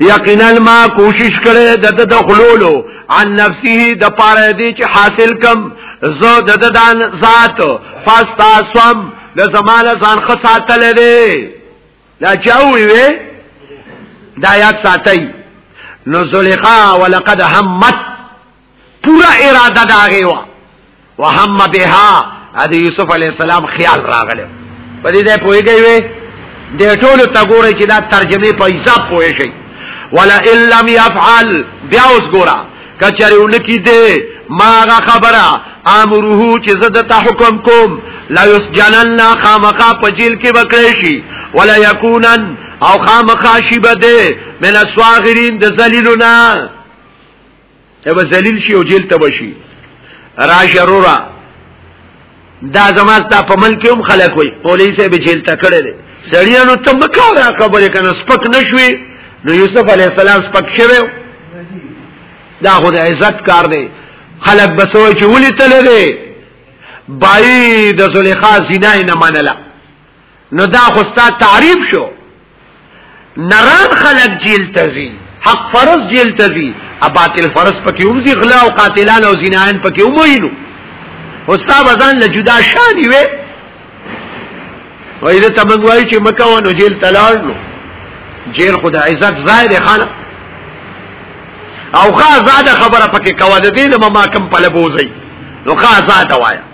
یقینا ما کوشش کړې د د دخلولو عن نفسه د پاره دې چې حاصل کم زه د د دان ذات فاستاسم د زمانه ځان خساتل دې لا چاوي وي دا یاد ساتي نو زلیخا ولقد همت پورا اراده داغه وا وهم بها د یوسف علی السلام خیال راغله په دې ځای پوهیږي وي د ټولو تګورې چې دا ترجمه په حساب پوهې شي ولا ان لم يفعل بیا اوس ګورا کچریون کی دې ماغه خبره امره چې زده ته حکم کوم لا يسجنن خامخا په جیل کې وکړې شي ولا يكونن او خامخا شي بده من الصاغرين د ذلیلنا ته به ذلیل شي او جیل ته بشي را شرورا دا زماز دا په ملک هم خلک وي پولیس به جیل ته کړي دي سړیانو ته مکو دا خبره کنه سپک نشوي نو یوسف علی السلام سپک شوی دا خو د عزت کار دی خلک بسوي چې ولي تل دی بای د زلیخا زنا نه منله نو دا خو ستا تعریف شو نران خلق جیل تزي حق فرض جیل تزي اباطل فرض پکې ومزي غلا او قاتلان او زنایان پکې وموینو استاد ځان له جدا شان وي وایي ته موږ وایي چې مکه ونو جیل تلال نو جیل خدا عزت ځای دی خانه او خا زاده خبره پکې کوا د دې ما کم په لبوزي نو خا زاده وایا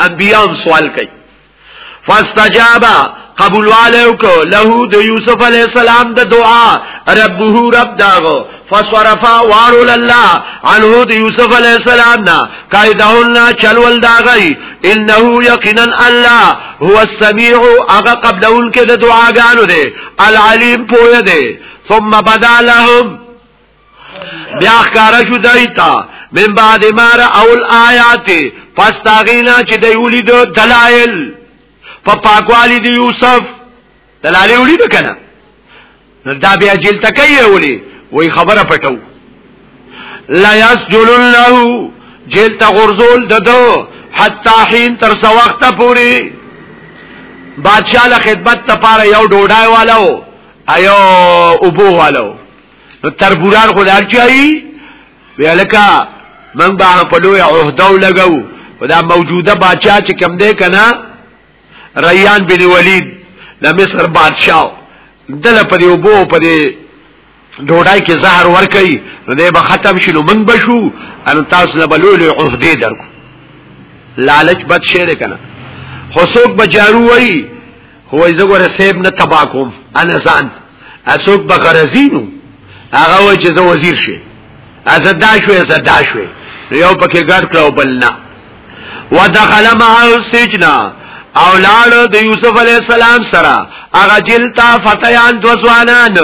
انبیاء هم سوال کوي فاستجاب قبول والو کو له د یوسف علی السلام د دعا ربه رب داغو فصرفا وارول الله عنه د یوسف علی السلام نا قائدهنا چلول داغی انه یقینا الله هو السمیع اغه قبلول کې د دعاګانو دی العلیم پوهه دی ثم بدا لهم بیا ښکارا شو دایتا من بعد مار اول آیات پس تاغینا چې دی ولید دلائل په پاکوالی دی یوسف دلائل ولید کنه دا بیا جیل تکي ولی وای خبره پټو لا یسجلن له جیل ته غرزول ددو حتا حين تر سو وخت پوری بادشاہ له خدمت لپاره یو ډوډای والو ایو ابو والو نو تربوران خو لار چایي ویلکا من با په لوی عہده لګو دا موجوده بادشاہ چې کم دی کنه ریان بن ولید د مصر بادشاہ دل په یو بو په ډوډای کې زهر ور کوي نو دې به ختم شي نو من بشو ان تاسو له بلول عہده درکو لالچ بد شعر کنه خو څوک بجارو وای هو یې زګوره سیب نه تبا کوم انا ځان اسوک به غرزینو هغه وای چې زه وزیر شي ازدا شو ازدا شو یو پکې ګډ کړو بل نه ودخل مع السجن اولاد د یوسف علی السلام سره هغه جلتا فتیان دو ځوانان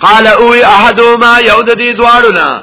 قال او احدهما یود دی دوارنا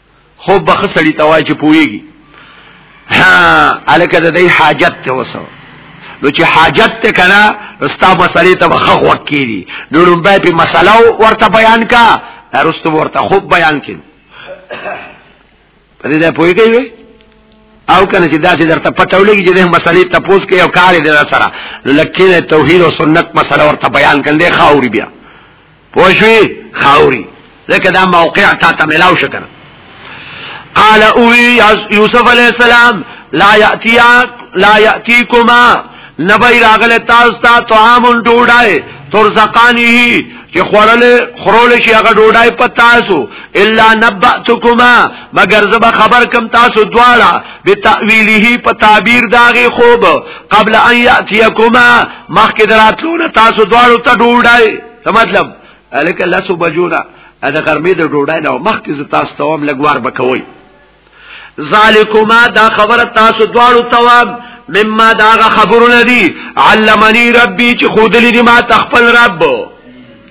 خو بخ سړی توای چې پويږي ها الکه د دې حاجت ته وسو نو چې حاجت ته کړه رستا مسلې ته بخ وخت کیږي نو لومبه په مسله ورته بیان کا رستو ورته خوب بیان کړي پدې ده پويږي او کنه چې داسې درته پټولېږي چې د مسلې ته پوس کې او کار دې سره لکه توحید او سنت مسله ورته بیان کړي خاوري بیا پوښوي خاوري لکه دا موقع تا ته ملاو شو کنه قال او یوسف علی السلام لا یاتیا لا یاتیکما نبی راغله تاسو ته طعام ډوډای ترزقانه چې خورل خرول شي هغه ډوډۍ په تاسو الا نبأتکما مگر زب خبر کم تاسو دواړه بتاویله په تعبیر داغه خوب قبل ان یاتیکما مخکې دراتلو تاسو دواړو ته ډوډۍ څه مطلب الکه لاسو بجونه د غرمې د ډوډۍ نه مخکې ز تاسو ته هم لګوار بکوي ذالکما دا خبره تاسو دواړو توام مما دا خبرونه دي علمني ربي چې خودلې دي ما تخپل رب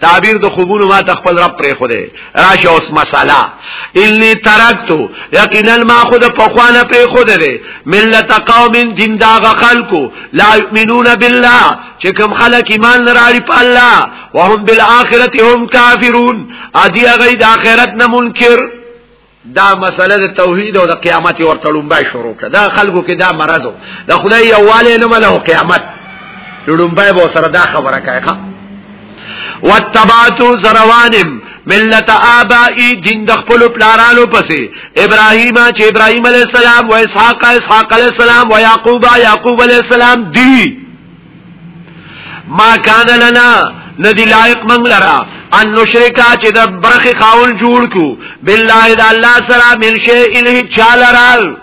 تعبیر د خوبونو ما تخپل رب پرې خو دې راشه اوس مساله انی ترکتو یقینا ما خود په خوانه پرې خو دې ملت قوم جنداغه خلقو لا یؤمنون بالله چې کوم خلک ایمان لري په الله وهم بالآخرته هم کافرون ادي هغه د آخرت نه منکر دا مسله د توحید او د قیامت ورته لومبای شروع کړه دا خلکو کې دا مرض د خدای یواله نه مله قیامت لومبای به سره دا خبره کوي واتبعتو زروانم ملت آبائی دین د خپل پلارانو پسې ابراهیم چې ابراهیم علی السلام و اسحاق اسحاق علی السلام و یعقوب یعقوب علی السلام دی ما کان لنا ندی لائق منگ لرا ان نشرکا چه دا برخ خاون جوړ کو بالله دا اللہ سرا من شئین هی چال رال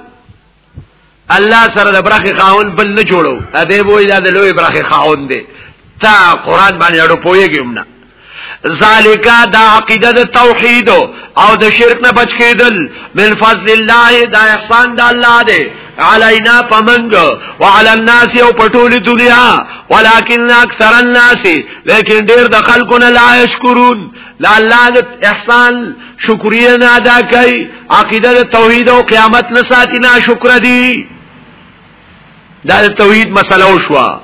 الله سره د برخه خاون بل نه جوړو اده وای دا د لوی برخه خاون دی تا قران باندې اړو پويږم نه ذالک دا عقیده د توحید او د شرک نه بچ کېدل من فضل الله دا احسان د الله دی علینا پمنګ وعلى الناس او پټول دنیا ولكن اکثر الناس لیکن ډیر د خلکو نه لا شکرون لا الله د احسان شکریا نه ادا کوي عقیده د توحید او قیامت نه ساتي نه شکر دي دا د توحید مسله وشوه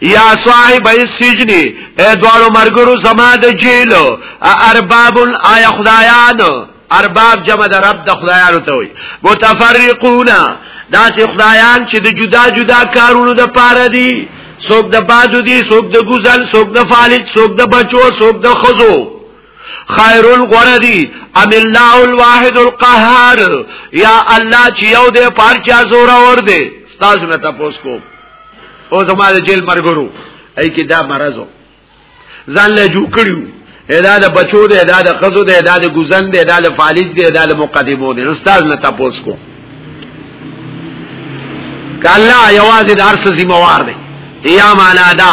یا صاحب السجن اے دوالو مرګرو زما د جیل ارباب آیا خدایان ارباب جمع د رب د خدایانو ته وي متفرقون دا چې خدایان چې د جدا جدا کارونو د پاره دي څوک د بادو دي څوک د ګزل څوک د فالج څوک د بچو څوک د خزو خیر الغردی ام الله الواحد القهار یا الله چې یو دې پارچا زور اور دې تاسو نه تاسو کو او زموږ جیل مرګرو ای کی دا مرزو ځان له جو کړیو ادا د بچو دې ادا د خزو دې ادا د ګوزن دې ادا د فالج دې ادا د مقدمو دې استاد نه تاسو کو کله یوازې د ارث ذمہ وار دی یا معنا دا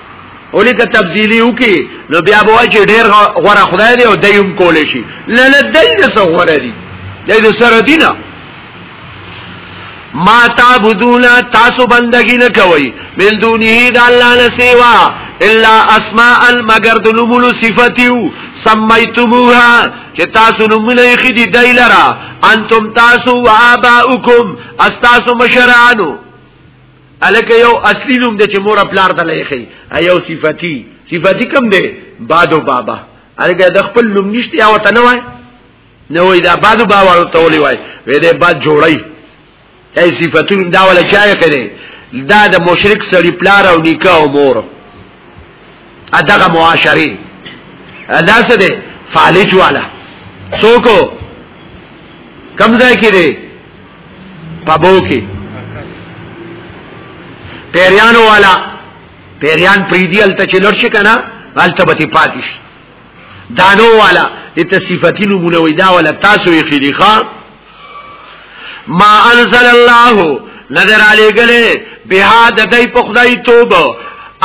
اولی که تبدیلی وکي نو بیا به چې ډیر غوړه خدای دی او دیم کول شي نه نه دای د سره غوړه دی دای د سره دی نه ما تعبدون تاسو بندگی نه کوي من دونه د الله نه سیوا الا اسماء مگر د نومونو صفاتیو سمیتموها چې تاسو نومونه یې خدي دای لرا انتم تاسو و اباؤکم استاسو مشرانو الکه یو اصلي نوم د چې مور پلار ته لایخي ایو صفاتی صفاتی کم دی بادو بابا الکه د خپل نوم نشته یا وته نه وای نه وای دا بادو بابا ته ولي وای وې دې باد جوړی ای صفاتون دا ولا چا کړي دا د مشرک سړي پلار او نیکه او مور ادغه معاشري دا څه دي فالج والا څوک کم ځای کې دي پبو کې پیریان والا پیریان پریدی الته چې لړ شي کنه الته به پاتې شي دانو والا د تصفاتی نمونه وې دا ولا تاسو یې خېلی ښا ما انزل الله نظر علی گله بها د دای په خدای توبه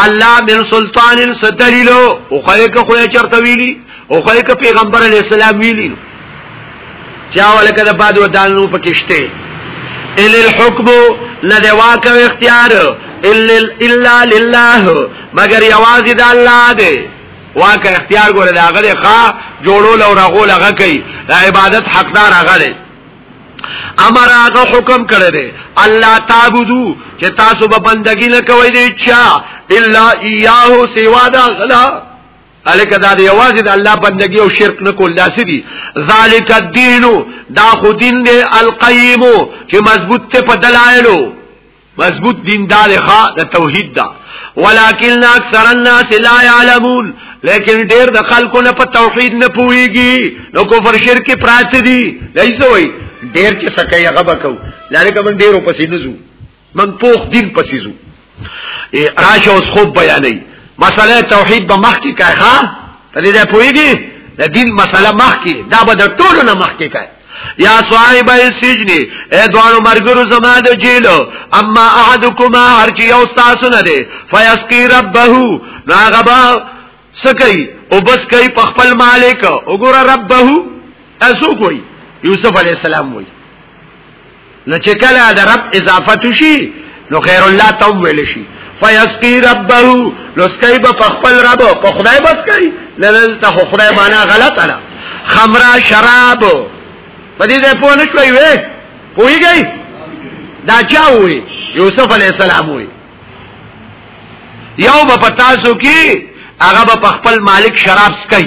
الله من سلطان ستلیلو او خلک خو چرته ویلی او خلک پیغمبر علی السلام ویلی چا ولکه د باد ودانو پکشته ان الحكم لدی واک او اختیار الا لله مگر یوازې د الله دی واکه اختیار ګوره دا غره ښا جوړول او رغول هغه کوي د عبادت حقدار هغه دی امر هغه حکم کړی دی الله تعبدو چې تاسو به بندګی نه کوئ دی چا الا ایاه سوا دا غلا الکه دا دی आवाज د الله بندگی او شرک نه کول داسې دي ذالک الدین دا خو دین دی القیم چې مضبوط ته په دلایلو مضبوط دین دار ښا د توحید دا ولکن اکثر الناس لا يعلمون لیکن ډیر د خلکو نه په توحید نه پويږي نو کفر شرک پراته دي لایسه وای ډیر چې سکه یې غبا کو لاره کوم ډیرو پسې نزو من پوخ دین پسې زو راشه اوس خوب بیانې مسله توحید به مخ کې کای ښا په دې ده پويږي د دین مسله مخ کې دا به د ټولو نه مخ کې کوي یا صاحب السجن اے دوانو مرګرو زما د جیل اما احدکما هر کی یو تاسو نه دی فیسقی ربه نو هغه با سکی او بس کوي په خپل مالک وګوره ربه اسو کوي یوسف علی السلام وایي نو چې کله د رب اضافت شي نو خیر الله توبل شي فیسقی ربه نو سکای به په خپل رب په خدای بس کوي لنلته خدای معنا غلطه ده خمرا شراب په دې ځای په نشوي وې پويږي دا چا وې یوسف علی السلام وې یو په تاسو کې هغه په خپل مالک شراب سکي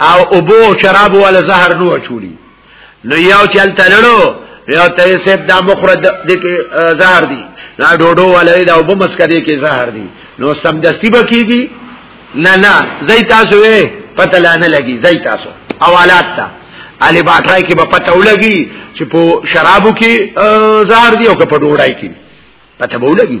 او ابو او شراب ولا زهر نو چولی نو یو چل تللو یو ته سیب دا مخرد د زهر دی نا ډوډو ولا دا وب مسکری کې زهر دی نو سم دستی بکیږي نه نه زئی تاسو یې پته لا نه لګي زئی تاسو اوالات تا علی باټرای کې به پته ولګي چې په شرابو کې زهر دی او که په ډوډۍ کې پته به ولګي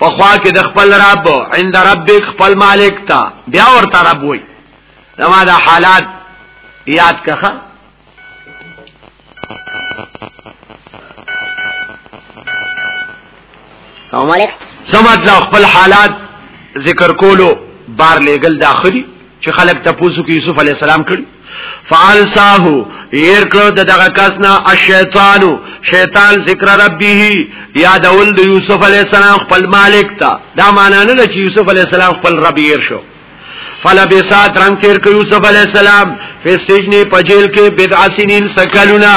په خوا کې د خپل رب عند ربک خپل مالک تا بیا ورته رب وای زما دا حالات یاد کخه او مالک سمات لا خپل حالات ذکر کولو بار لګل داخلي چې خلک تاسو کې یوسف علی السلام کړی فالساه ایر کړو د دغه کس نه الشیطان شیطان ذکر ربه یادول د یوسف علی السلام خپل مالک تا دا معنی نه چې یوسف علی السلام خپل رب یې شو فلبسا ترنګ تیر ک یوسف علی السلام په سجن په جیل کې بدعسنین سکلونا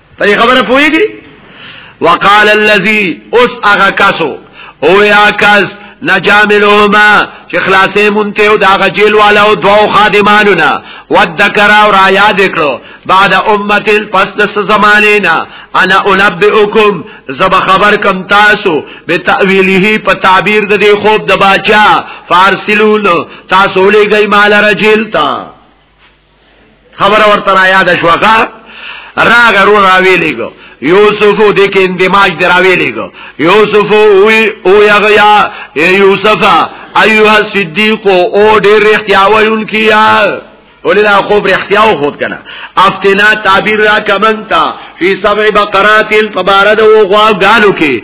په دې خبره پوهیږي وقال الذي اس اغا کسو او یا کس نجاملهما چې خلاصې مونته او دا غجیل والا او دوه خادمانو نه ودکر او را یاد کړو بعد امه پس د زمانه نه انا انبئکم زب خبر کم تاسو به تاویله په تعبیر د دې خوب د باچا فارسلون تاسو لګی مال رجل تا خبر ورته را یاد شوخه راغه رو راوی لګو یوسف د کې اندماج دراوی لګو یوسف او او یغیا یوسف ایها صدیق او ډېر اختیار ویل کیا ولې دا خوب اختیاو خود کنه افتنا تعبیر را کمنتا فی سبع بقرات فبارد و غوا غالو کې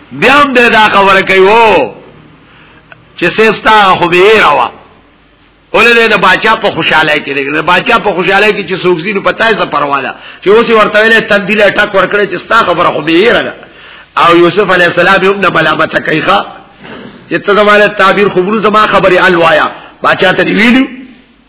بیا هم دې دا خبره کوي وو چې سستا خو به راوا ولې د باچا په خوشاله کې دی د باچا په خوشاله کې چې سوګزي نو پتاي څه پرواله چې اوس ورته ویلې تندیل ټک ورکړي چې ستا خبره خو به راغله او یوسف علی السلام هم د ملامت کوي ښا چې ته زموږ تعبیر خبرو زما خبره الوایا باچا ته ویلو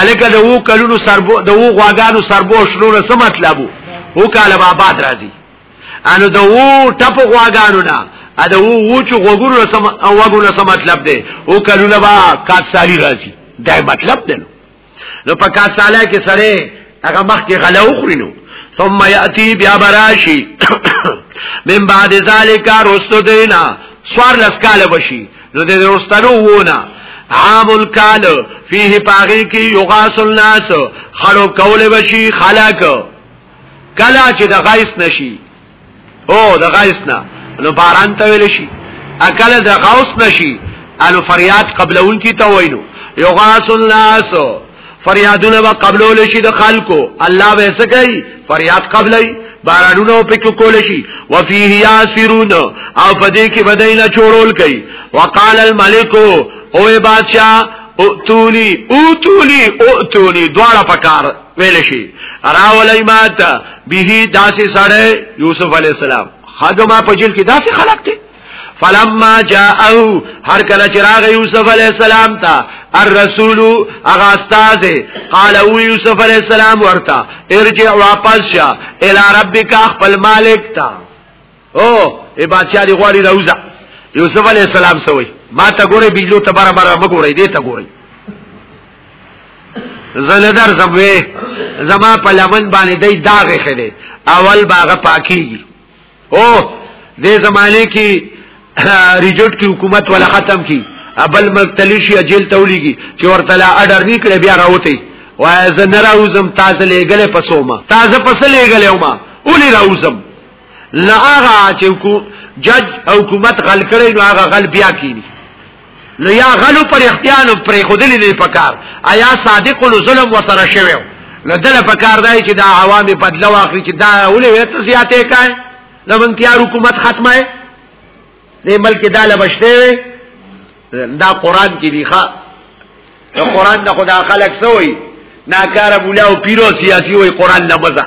الکه د وو کلونو سربو د وو غواګانو سربو شنو نه څه مطلب وو کاله به آباد راځي انو د وو ټپ غواګانو نه ا د وو وو چې غوګونو نه سم او غوګونو سم مطلب دی او کلونه به کاڅالي راځي دا مطلب دی نو په کاڅاله کې سره هغه مخ کې غلا وخوري نو ثم ياتي بیا براشي من بعد ذلك رستو دینا سوار لس کال بشي نو د رستنو وونه عام الکال فيه پاغي کې یغاس الناس خلو کول بشي خلق کلا چې د غیس نشي او د غیث نه نو باران ته ویل شي اکل د غوث نشي انو فریاد قبلون کی ته وینو یغاث الناس فریادونه به قبلول شي د خلکو الله به څه کوي فریاد قبلای بارانونه په کې کول شي وفيه ياسرون او پدې کې بدایله چورول کوي وقال الملك او بادشاہ او تولی او تولی او تولی دواړه پکار ویل شي راولای مات به داسې سره یوسف علی السلام خادمه په جیل کې داسې خلق دي فلما جاءه هر کله چې راغی یوسف علی السلام ته الرسول اغا استاد قال او یوسف علی السلام ورته ارجع واپس شا الی ربک خپل مالک ته او ای بادشاہ دی غواړي راوځه یوسف علی السلام سوې ما ته ګوره بیلو ته بار بار مګورې دې ته ګورې زلدر زموي زما په لمن باندې دای داغ خله اول باغ پاکي او دې زمانه کې ریجوټ کی حکومت ولا ختم کی ابل مکتلیشی اجیل تولیږي چې ورته لا اډر نکړي بیا راوته وای زه نه راوزم تاسو لګلې پسوما تاسو پسې لګلې وما اولی راوزم نه هغه چې کو جج او حکومت غل کړي نو هغه غل بیا کینی نو یا غلو پر اختیار او پر خودلی نه پکار آیا صادق الظلم وسره شوی نو دل پکار دی چې دا عوام بدلا واخلي چې دا ولې وته زیاتې کای نو من تیار حکومت ختمه دې ملک دا لبشته دا قران کې دی ښا قران دا خدا خلق سوی ناکاره مولا او پیرو سیاسی وي قران نه مزه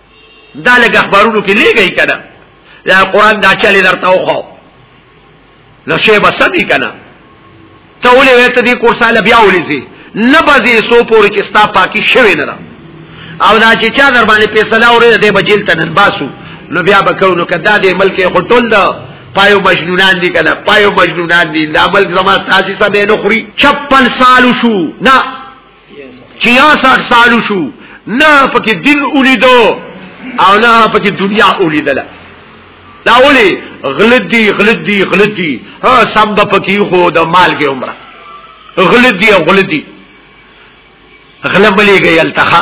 دا لګ اخبارونو کې لګی کړه دا قران دا چلی درته وخو نو شی بسدی کنه ته ولې وې ته دې کورساله بیا ولې زی نه بځې سو پورې چې ستا پاکي شوی نه او دا چې چا در باندې فیصله اورې دې بجیل ته نن باسو نو بیا بکاو نو کدا دې ملک خټول دا پایو مجنونان دي کنه پایو مجنونان دي دا ملک زما ساسي سبه نو خوري 56 سال شو نه چې یا سخت سالو شو نه پکې دین ولیدو او نه پکې دنیا ولیدله دا ولي غلدي غلدي غلدي ها سم د پکې خو د مالګه عمره غلدي غلدي غلبلې گئی التخا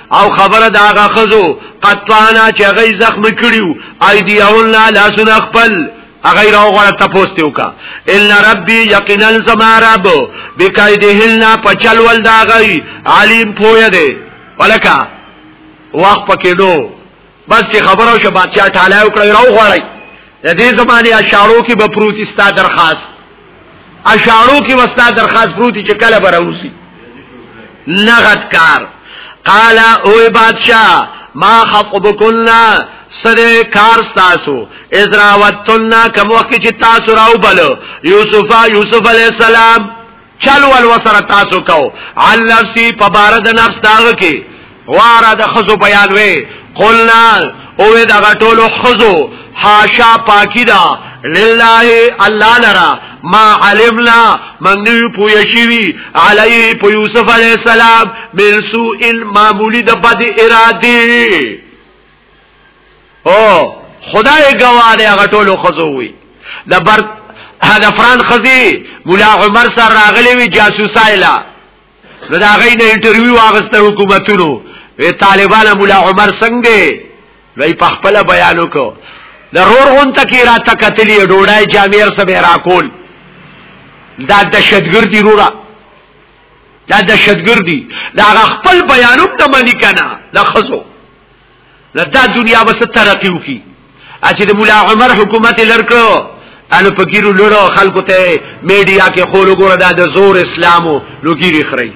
او خبره دا غا خزو قطوانا چې غي زخم کړیو ايديون لا لاسن خپل اغیر او غره تپوستیو کا ان ربی یقینا زما رب بکایدهلنا پچل ول دا غي علیم پوی دی ولکا وخت پکې دو بس چې خبره شو بادشاہ ټاله وکړ راو غړی د دې زمانه اشارو کې به پروتي ستا درخواست اشارو کې وستا درخواست پروتي چې کله به راوسی نغد کار قال او بادشاہ ما خطبكنا سره کار تاسو ازراوتنا کوم وخت چې تاسو راو بل یوسف یوسف علی السلام چل ول وسره تاسو کو عن نفسي په بار د نفس داغه کې واره د خزو بیان وې قلنا او دا غټول خزو حاشا پاکی دا لله الله لرا ما علمنا من نو پوی شوی علی په یوسف علی السلام من سوء معمولی د بد اراده او خدای گواه دی هغه ټولو خزو وی د بر د فران خزی مولا عمر سره راغلی وی جاسوسایلا نو دا غي نه انټرویو واغسته حکومتونو وی طالبان مولا عمر څنګه وی په خپل بیان وکړو د رور غون تکي را تکتلی ډوډای جامیر سره راکول دا د شدګر دی رورا دا د شدګر دی دا خپل بیانوم ته منی کنه د خزو نه دا دنیا بس ترقی وکي چې د مولا عمر حکومت لرکړو انو پکیرو لورو خلکو ته میډیا کې خول وګوره دا د زور اسلامو لوګيري خري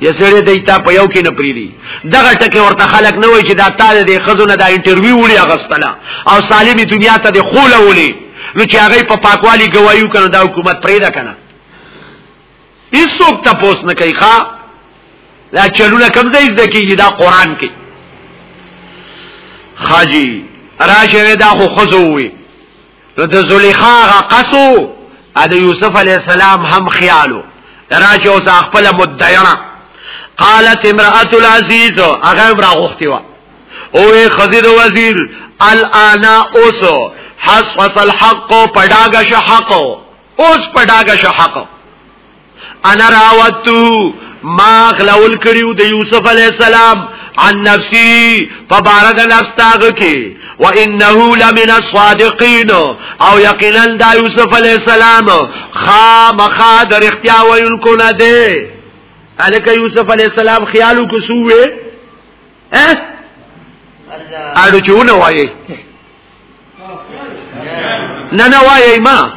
یسره دیتا په یو کې نه پریری دغه ټکه ورته خلک نه وای چې دا تاله د خزونه دا انټرویو وړي اغستله او سالمی دنیا ته د خول وړي نو چې هغه په پاکوالي گوايو کنه دا حکومت پرې ده کنه هیڅوک تپوس نه کوي ښا دا چلونه کم ځای زده کیږي دا قران کې خاجی راشه دا خو خزو وي نو د زلیخا غا قصو ا د یوسف علی السلام هم خیالو راشه اوس خپل مدعینا قالت امراه العزیز هغه را غوښتي وا او خزید وزیر الانا اوس حصص الحق پډاګه شحقو اوس په ډاګه شو حق انا راوتو ما خلول کړیو د یوسف علی السلام عن نفسي فبارد نفس تاغه کې وانه لمن الصادقين او یقینا دا یوسف علی السلام خامخا در اختیا وینکو نه دی الکه یوسف علی السلام خیالو کو سوې اه اړو چونه وایي نه نه وایي ما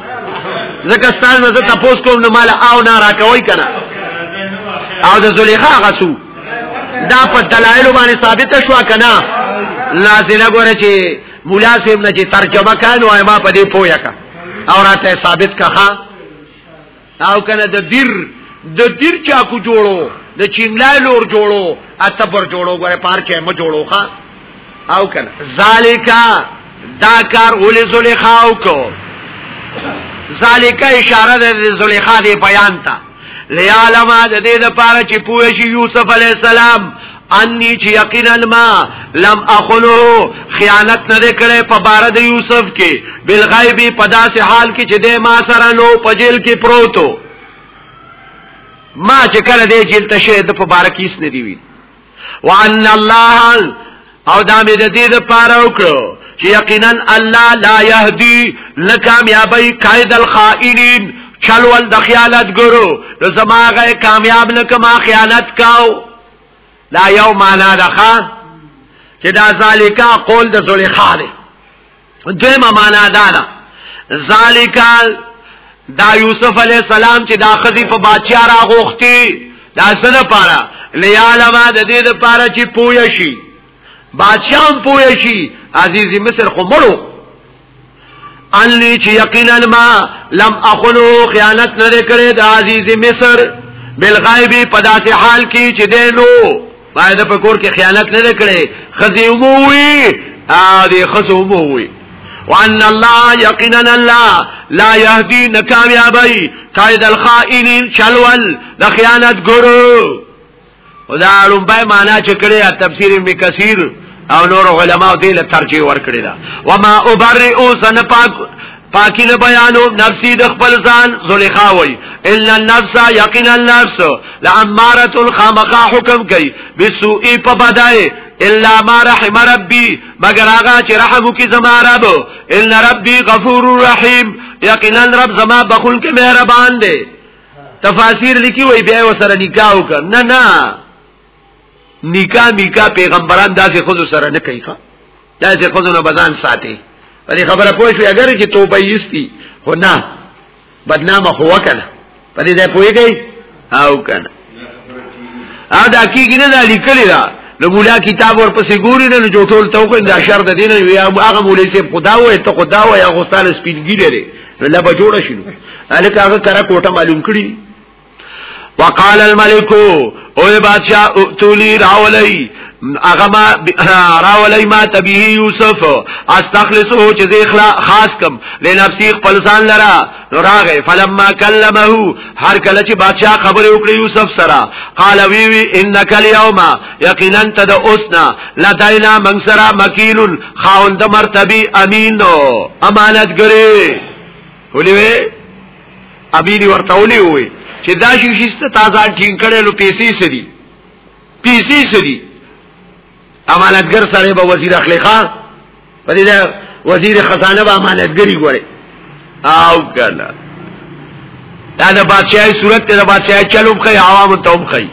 زکه ستاسو زه تاسو کوم نه مال او نه راکوي کنه او د زلیخا غسو دا په دلایل باندې ثابت شو کنه لازم غره چې مولا صاحب نه چې ترجمه کانو ما په دې پویا کا او راته ثابت کها او کنه د دیر د دیر چاکو جوړو د چیملای لور جوړو اتبر جوړو غره پار کې م جوړو ښا او کنه ذالیکا دا کار ولې زلیخا او کو ذالیکا اشاره د زلیخا دی بیان ته لیالما د دې لپاره چې پوه شي یوسف علی السلام انی چې یقینا ما لم اخلو خیانت نه کړې په بار د یوسف کې بل غیبی په داسې حال کې چې د ما سره نو په جیل کې پروتو ما چې کله دې جیل ته شه د په بار کې اس نه دی وی وان الله او دا مې د دې لپاره وکړو چې یقینا الله لا يهدي لکامیابی قائد الخائنین چلول د خیانت ګرو نو زماغه کامیاب لکه ما خیانت کاو دا یو معنا ده چې دا ذالیکا قول د زلیخا دی دویمه معنا دا ده ذالیکا دا یوسف علی السلام چې دا خزی په بادشاہ را غوښتي دا څه لپاره لیالما د دې لپاره چې پوه شي بادشاہم پوه شي عزیز مصر خو مړو انلی چې یقینا ما لم اخلو خیانت نه کړې د عزیز مصر بالغیبی په داسې حال کې چې دینو باید په کور کې خیانت نه کړې خزي وموي ا دې خزو وموي وان الله یقینا الله لا يهدي نکامیابی قائد الخائنین چلول د خیانت ګرو او دا لومبای معنا چې کړی تفسیر ابن کثیر او نور علماء دې له ترجیح ور کړی دا وما ابرئ سن پاک پاکی نه بیانو نفسی د خپل ځان زلیخا وای الا النفس یقینا النفس لاماره الخامقه حکم کوي بسوء په بدای الا ما رحم ربي مگر هغه چې رحم کی زما رب ان ربي غفور رحیم یقینا رب زما بخون کې مهربان دی تفاسیر لیکي وای بیا وسره نکاح وکړه نه نه نکاح میکا پیغمبران داسې خود سره نه کوي ښا داسې خود نه بدن ساتي پرې خبره پوه شو اگر چې توبه یستی خو نه بدنامه خو وکړه پرې ده پوهیږي او کنه ا دا کیږي نه دا لیکلی دا نو مولا کتاب ورپسې ګوري نه جوړول ته کوم دا شر د دین یا هغه مولوی چې خدا وې ته خدا وې هغه استاد سپینګی لري نو لا به جوړ شي الک هغه کرا کوټه معلوم کړی وقال الملك او بادشاہ اتولی راولی هغه ما راولای ما تبیه یوسف استخلصه چې زه اخلا خاص کم لنفسي خپل ځان لرا راغه فلما کلمه هر کله چې بادشاہ خبر وکړي یوسف سره قال وی وی انک اليوم یقینا تد اوسنا لدینا من سرا مکیل خاوند مرتبه امین امانت ګری ولې وې ابي دی ورته ولې وې چې دا شي شست تازه ټینګ کړي لو پیسې سړي پیسې سړي امانتګر سره به وزیر اخلي خان په دې وزیر خزانه به امانتګری ګوري او کلا دا د بادشاہي صورت ته د بادشاہي چلو په عوام ته هم کوي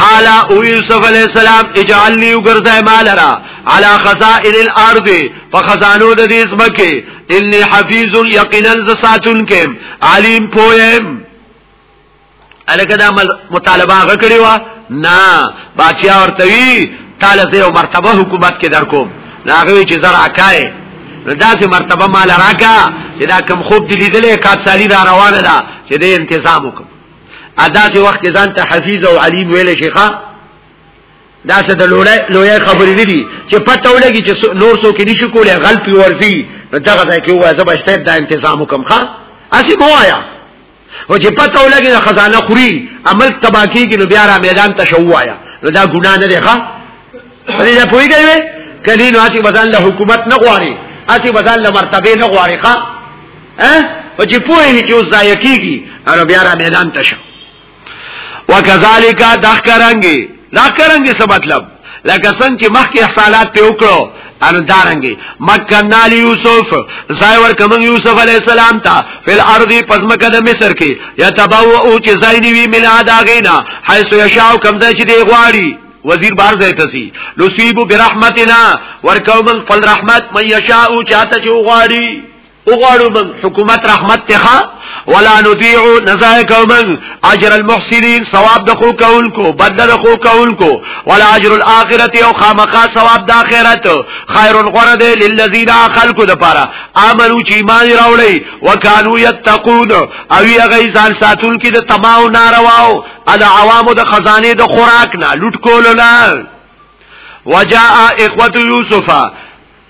قال او یوسف علیہ السلام اجعل لی وګرځای مالرا علی خزائن الارض فخزانو د دې زمکه انی حفیظ یقینا ز ساتون کم علیم پویم الکه دا مطالبه هغه کړی و نه بادشاہ ورته وی تعالی زه یو مرتبه حکومت کې درکوم ناغوی چې زر اکای نو داسې مرتبه مال راکا چې دا کم خوب دی لیدلې کات سالی را روانه ده چې دې انتظام وکم ادا چې وخت ځان ته حفیظ او علیم ویل شيخه دا څه د لوړې لوی خبرې نه دي چې پته ولګي چې نور څوک کې نشو کولای غلط ورزي نو دغه ځای کې وایي زبشته دا انتظام وکم ښا اسی موایا او چې پته ولګي د خزانه خوري عمل تبا کیږي نو بیا را میدان ته شوایا نو دا ګناه نه ده ښا په دې پوهیږي کله نو اسی بدل له حکومت نه غواړي اسی بدل له مرتبه نه غواړي ښا ها او چې پوهیږي چې ځای کیږي نو بیا را میدان ته شو وکذالک دخکرنګي دا کرنګي څه مطلب لکه څنګه چې مخکې احصالات په وکړو ان دارنګي مکننا علی یوسف زای ور کوم یوسف علی السلام تا فل ارض پزمکه د مصر کې یتبو او چې زای نیوی من ادا غینا حيث یشاء کم ځای چې دی غواړي وزیر بار زای تسی نصیب برحمتنا ور کوم فل رحمت من یشاء چاته چې غواړي وغواړو من حکومت رحمت تخا ولا نضيع نزای کومن اجر المحسنين ثواب د خو کولکو بدل د خو کولکو ولا اجر الاخرته او خامخا ثواب د اخرت خير غره دي للذين خلقوا د پاره امنو چې ایمان راوړي وکانو يتقون او یې غي ځان ساتون کې د تماو نارواو د عوامو د خزانه د خوراک نه لټ کولو نه وجاء اخوه یوسف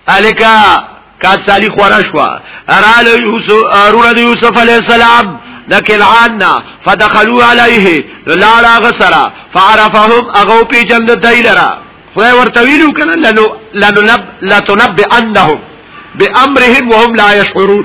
الکا کات سالی خورا شوا ارال یوسف ارور د یوسف علی السلام د کلعان نا فدخلوا علیه لالا غسرا فعرفهم اغو پی جلد دیلرا خدای ورته ویلو کنه لنو لنو لب لتنبئنهم بامرهم وهم لا يشعرون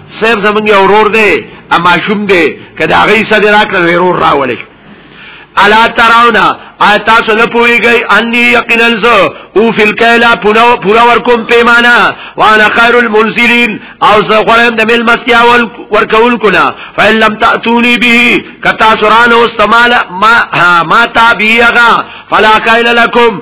صاحب زمونږ یو ورور دی اما شوم دی کله هغه یې صدر راکړ ورور راولې الا تراونا آیت تاسو نه پوهیږئ انی یقینا زو او فی الکیلا پورا ورکم پیمانا وانا خیر المنزلین او زه غواړم د مل مستیا ورکول کنا فإن لم تأتونی به کتا سرانو استمال ما ما تابیغا فلا کایل لکم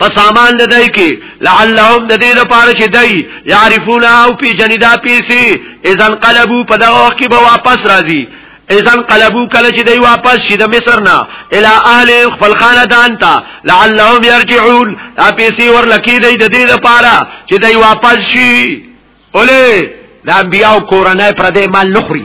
په سامان د دای کی لعلهم د دې لپاره چې دای يعرفون او پی جندا پیسي اذن قلبو په دغه وخت کې به واپس راځي اذن قلبو کله چې دی واپس شي د مصر نه الی اهل خپل خاندان ته لعلهم يرجعون اپیسی ورلکی دی د دې لپاره چې دی واپس شي اوله د انبیاء کورنۍ پر دې مال نخري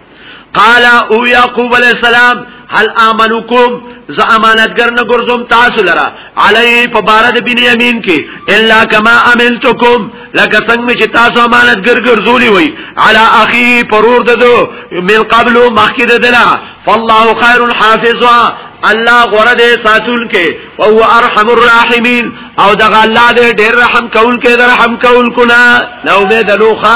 قال او يعقوب عليه السلام هل امنكم ز امانتګر نه ګرځوم تاسو لرا علی په بارد بن یمین کې الا کما عملتکم لکه څنګه چې تاسو امانتګر ګرځولي وي علی اخی پرور ددو من قبل مخکې ددلا فالله خیر الحافظ الله غره دې ساتون کې او هو ارحم الراحمین او دغه الله دې ډېر رحم کول کې رحم کول کنا نو به دلوخه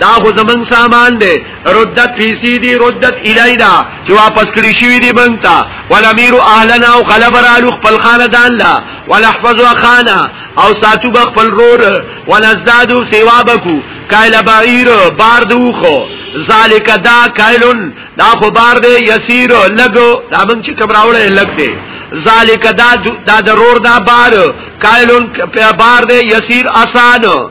دا خو زمون سامان دی ردت پیسی دی ردت الینا چې واپس کړی شوی دی مونږ ته ولمیرو اهلنا او غلب رالو خپل خاندان لا ولحفظوا خانا او ساتو به خپل رور ونزدادو سیوا بکو کایل بعیر بار دوخو ذالک دا کایلن دا خو بار دی یسیر لګو دا مونږ چې کبراوړې لګ دی ذالک دا دا ضرور دا بار کایلن بار دی یسیر آسانو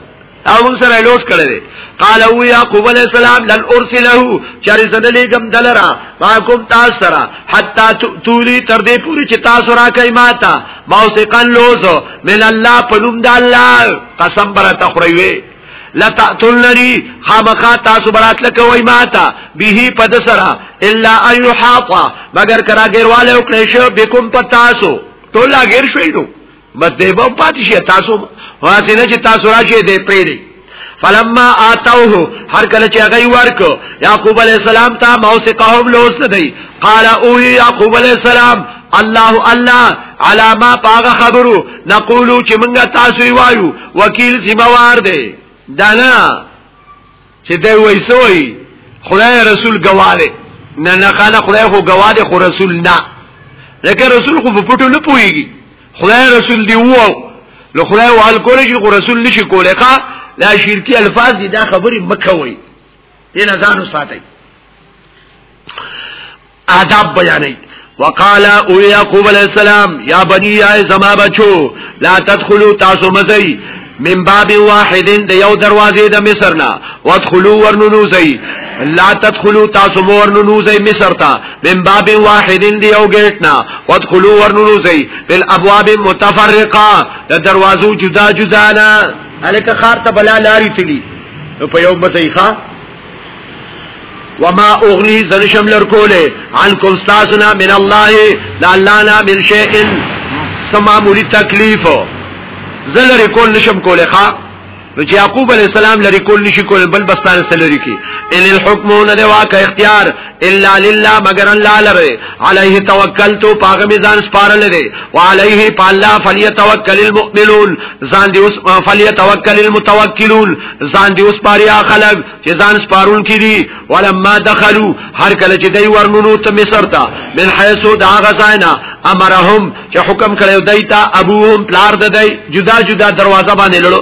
او موږ سره لوټ کړی دی قال او يعقوب عليه السلام لن ارسله چر زدلې کوم دلرا ما کوم تاسو سره حتا تولی تر دې پوری چې تاسو را کوي ماتا ما وسقن لوز من الله پلوم د الله قسم بر تخریوي لتاتلنی خامخا تاسو برات لکوي ماتا به پد سره الا ان يحاط مگر کرا غیرواله وکړې شو بكم پتاسو ټول غیر شوي نو بس دی به پاتې شي تاسو واسه نه چې تاسو راشي دی پرې دی فلما اتوه هر کله چې هغه ورکو يعقوب عليه السلام ته موثقهم لوست دی قال او يعقوب عليه السلام الله الله علامه پاغه خبرو نقولو چې موږ تاسو وایو وکیل ذمہوار دی دانا چې دی وای سوی خدای رسول گواله نه نه قال خدای خو گواله خو رسول نه لکه رسول خو په پټو نه پويږي خدای رسول دی وو له خدای وال کول شي خو رسول نشي کولای ښا لا شرکی الفاظ دي دا خبري مکوي دې نه ځانو ساتي آداب بیانې وقال او یعقوب علیہ السلام یا بنی یا زما بچو لا تدخلوا تاسو مزئی من باب واحد د یو دروازې د مصر نه وادخلوا ورنوزي لا تدخلوا تاسو ورنوزي مصر ته من باب واحد د یو گیټ نه وادخلوا ورنوزي بل ابواب متفرقه د دروازو جدا جدا نه الکه خار ته بلا لاري تلی په یو مزيخه وما اغنی زنشم لرکوله عنکم استاسنا من الله لا الله لا من شيء سما مولی تکلیف زل رکول نشم کوله ښا نو چې يعقوب عليه السلام لري کول نشي کول بل بستان سره لري کی ان الحكم نه واقع اختیار الا لله مگر الله لره عليه توکلت پاغه میزان سپارل دي وعليه فالله فليتوکل المؤمنون ځان دي اوس فليتوکل المتوکلون ځان دي اوس پاریا خلق چې ځان سپارون کړي ولما دخلوا هر کله چې دوی ورنونو ته مصر ته من حيث دا غزانا امرهم چې حکم کړو دوی ته ابوهم پلار د دوی جدا جدا دروازه باندې لړو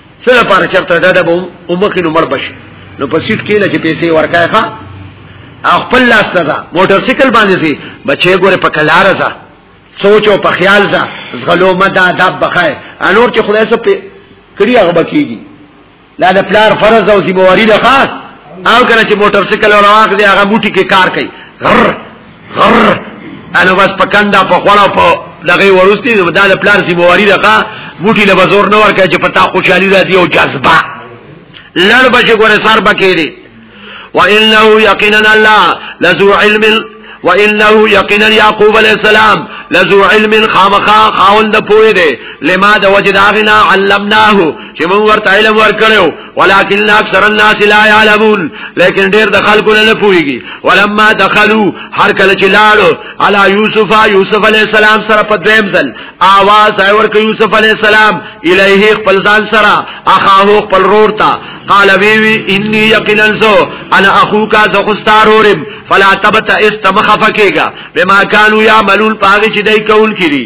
څه لپاره چرته ډډه به ومخې نو مړ بشي نو په سیټ کې لږه پیسې ورکای ښا خپل لاس ته دا موټر سایکل باندې سي بچي ګوره په کلار ځه سوچ او په خیال ځه زغلو مدا ادب بخای انور چې خدای سره په کړی هغه بکیږي لا د پلار فرض او ذمہ واری ده خاص او کنه چې موټر سایکل روان دي هغه موټي کې کار کوي غر انا بس پکندا په خوړه په دغه ورستی دا د پلار سی بواری دغه موټی له بزور نه ورکه چې پتا خوشحالي راځي او جذبه لړ بچ ګوره سر بکېری وانه یقینا الله لذو علم وانه یقینا یعقوب علیہ السلام لذو علم خامخا خاوند پوی دی لما د وجداغنا علمناه چې موږ ورته علم ورکړو ولكن اکثر الناس لا يعلمون لیکن ډیر د خلکو نه پويږي ولما دخلوا هر کله چې لاړو على يوسف يوسف عليه السلام سره په دویم ځل आवाज اور کوي يوسف عليه السلام الیه خپل ځان سره اخاه خپل رور ته قال وی وی انی یقینا سو انا اخوک زخستارورم فلا تبت استمخفکیگا بما كانوا يعملون پاغي چې دای کول کړي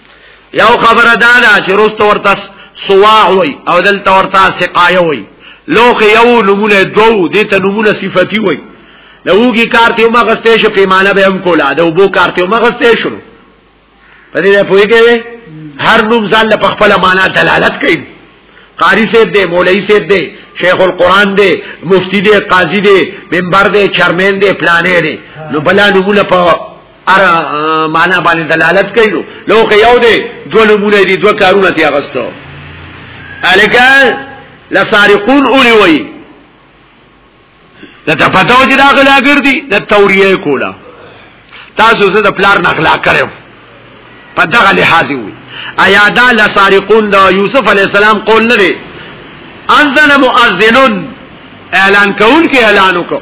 یو خبره دا ده چې روست ورته سواع وي او دلته ورته سقایه وي لوخ یو نمونه دو دې ته نمونه صفتی وي لوګي کار ته مغسته شو پیمانه به هم کولا دا وبو کار ته مغسته شو په دې په یوه هر نوم ځان له خپل معنا دلالت کوي قاری سیب دے مولئی سیب دے شیخ القرآن دے مفتی دے قاضی دے ممبر دے چرمین دے پلانے دے نو بلا نمونه په ار معنا باندې دلالت کوي نو لوخه یو دی دوه نمونه دي دوه کارونه تی اغستو الکه لسارقون اولی وی دا ته پتاو چې دا غلا ګر دي د توریه کولا تاسو زه د پلار نغلا کړم په دغه لحاظ وی ایا دا لسارقون د یوسف علی السلام قول نه دی اذن مؤذنون اعلان کون کې اعلان وکړو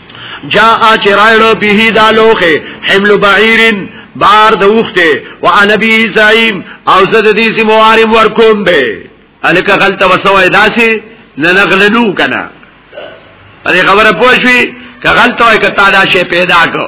جاء چرایلو به دا لوخه حمل بعیرن بار د وخته وانا بی زعیم او زه د دې سیموارم ورکوم به الکه غلطه وسوي داسي نه نغلنو کنه دې خبره پوښوي که غلطه وای کته دا شی پیدا کو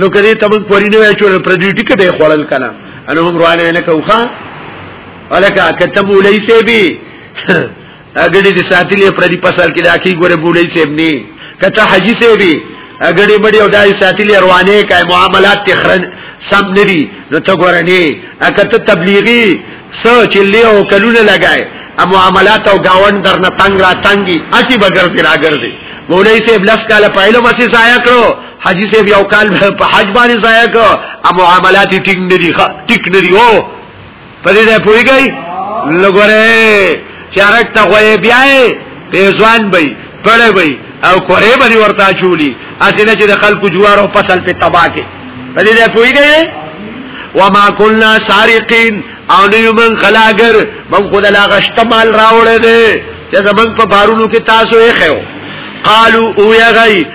نو کدی تبز پوری نه وای چول پر ډیوټی کې به خړل کنه انو هم روانه نه کوخه الکه کته بولای سی بی اګړي دي ساتلې پر دې پسال کې راکی ګوره بولای سی بني کته حجی سی بی اګړي بډي او دای ساتلې روانه کای معاملات تخرن سم ندی نو ته ګوره نه اکته تبلیغي سوچ لې او کلونه لګای ا معاملات او گاون در نه تنگ را تنگي اسی بغیر تیر اگر دي مولای سی بلس کاله پایلو مسیح ضایع کړو حاجی صاحب یو کال په حج باندې ځای کو ا معاملات ټیک نه دي ټیک نه دي او په دې نه پويږي لګوره چارک ته وې بیاي په ځوان بې پړې بې او کورې باندې ورتا چولی اسنه چې د خلکو جوار او فصل په تباہ کې په دې نه پويږي وما كنا سارقين او نه یو من خلاګر من خدای لا غشتمال راوړې دي چې زمنګ په بارونو کې تاسو یې خو قالو او یا غي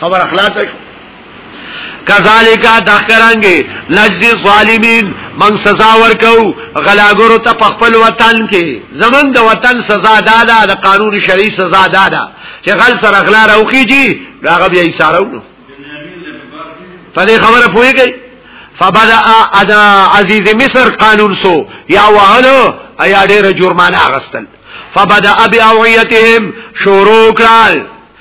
خبر اخلاص شو کذالک دخرانګي نجزي ظالمين من سزا ورکو غلاګورو ته خپل وطن کې زمون د وطن سزا دادا د قانون شرعي سزا دادا چې غل سره غلا راوخیږي هغه بیا یې سارو په دې خبره پوهیږي فبدا ادا عزیز مصر قانون سو یا وهلو ایا ډېر جرمانه اغستل فبدا ابي اوعيتهم شروع کړل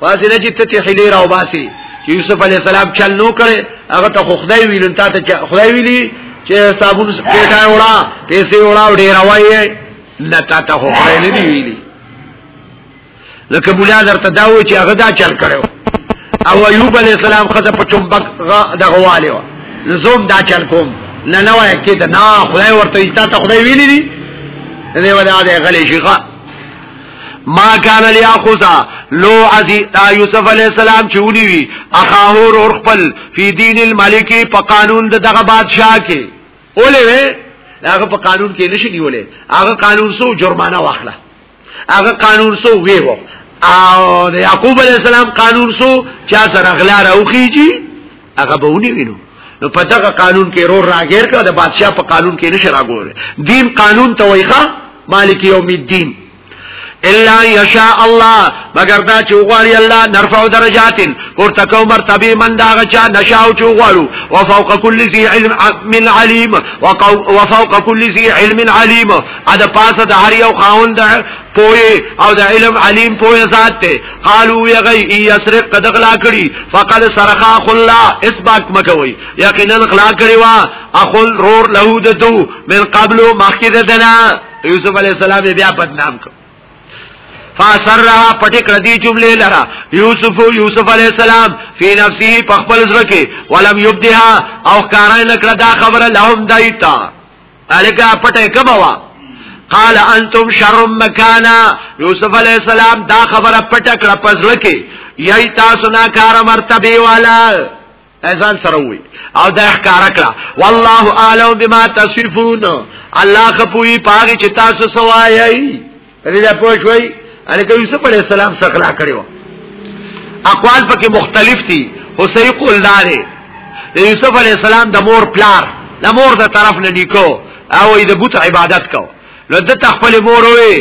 پاسې نه چې ته حلی راو باسي چې یوسف علی السلام چل نو کړي هغه ته خدای ویل ته ته خدای ویلی چې صابون پیټه وړا پیسې وړا ډیر وایي نه تا ته خدای نه دی ویلی لکه مولا درته دا و چې هغه دا چل کړو او ایوب علی السلام خزه په چومبک دغه والی و زوم دا چل کوم نه نه وای کې دا نه خدای ورته ایستا ته خدای ویلی دی دې ولا دې غلې شيخه ما کان لیاخذا لو عزی یوسف علی السلام چې ونی وی اخاهور اور خپل فی دین الملک په قانون د دغه بادشاہ کې اولې وی هغه په قانون کې نشي نیولې هغه قانون سو جرمانه واخله هغه قانون سو وی وو او د یعقوب علی السلام قانون سو چا سره غلا راوخیږي هغه به ونی وینو نو په دغه قانون کې رور راګیر کړه د بادشاہ په قانون کې نشه راګور دین قانون ته وایخه مالک یوم الدین الا یشاء الله مگر دا چې غواړي الله نرفع درجات ورته کو مرتبه من دا غچا نشاو چې غواړو وفوق كل ذي علم من عليم وفوق كل ذي علم عليم ادا پاسه د هر یو خاوند پوی او د علم علیم پوی ذات ته قالو یغی یسرق قد غلا کړي فقد سرخا خلا اسباق مکوي یقینا غلا کړي وا اخل رور له دتو من قبل مخکې دنا یوسف علی السلام بیا بدنام کړ فاسرها پټک ردی جمله لرا یوسف یوسف علی السلام فی نفسه پخپل زړه کې ولم یبدها او کارای نکړه دا خبره لهم دایتا الکه پټه کبا وا قال انتم شر مکانا یوسف علی السلام دا خبره پټه کړه پزړه کې یی تاسو نه کار مرتبه والا اذان سره وي او دا ښکار کړه والله اعلم بما تصفون الله خپوی پاږي چې تاسو سوایي دې دا پوه شوي ان کې یوسف علی السلام څخه اخلا کړو اقوال پکې مختلف دي او صحیح قول دار دی یوسف علی السلام د مور پلار د مور د طرف نه نیکو او د بت عبادت کو نو د تخپل مور وي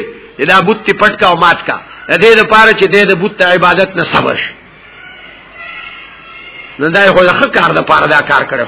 دا بت تی پټ کا او مات کا د دې لپاره چې د بت عبادت نه صبر نو دا خو ښه کار د پاره دا کار کړو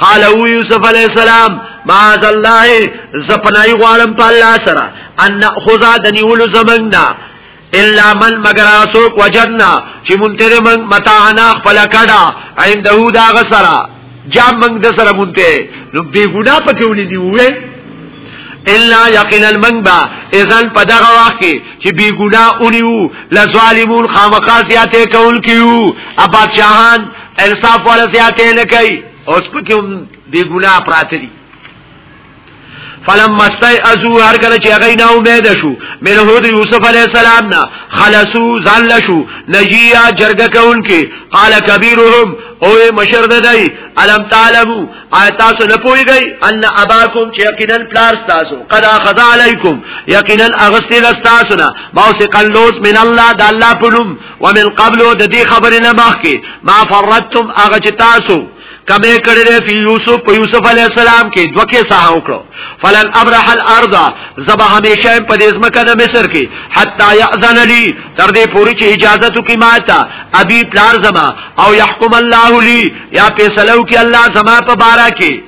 قال او یوسف علی السلام معاذ الله زپنای غوالم په الله سره ان ناخذ دنیول زمنګنا الا من مگر اسوک وجدنا چې مونته من متاعنا خپل کډا عنده دا غسرا جام من د سره مونته نو بی ګنا پکې ولې دی وې الا یقین المنبا اذن په دغه وخت کې چې بی ګنا اونیو لظالمون خامخاسیاته کول کیو ابا شاهان انصاف ولا زیاته نه کوي اوس په کوم دی ګناه پراته دي فلم مستای ازو هر کله چې هغه نه امید شو مله هود یوسف علی السلام نه خلصو زل شو نجیا جرګه کون کې قال کبیرهم او مشر دای علم تعلمو آیات تاسو نه پويږئ ان اباکم چې یقینا پلار تاسو قد اخذ علیکم یقینا اغسل تاسو نه ما سقلوس من الله د الله پلوم ومن قبل د دې خبرې نه مخکې ما فرتم هغه چې تاسو کمه کړی دی فی یوسف په یوسف علی السلام کې دوه کې ساه وکړو فلن ابرح الارض زبا همیشه په دې ځمکه د مصر کې حتا یاذن لی تر دې پوری چې اجازه تو کی ماته ابي پلار زما او يحكم الله لی یا فیصلو کې الله زما په بارا کې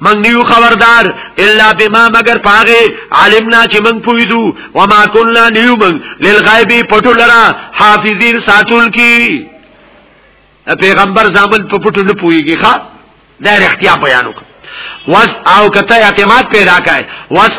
من نیو خبردار الا بما مگر پاغه علمنا چې من پویدو وما كنا نیو من للغیب پټو لرا حافظین ساتون کی پیغمبر زامن په پټو نه پویږي ښا دا اختیار بیان وکړه واس او کته اعتماد پیدا کړي واس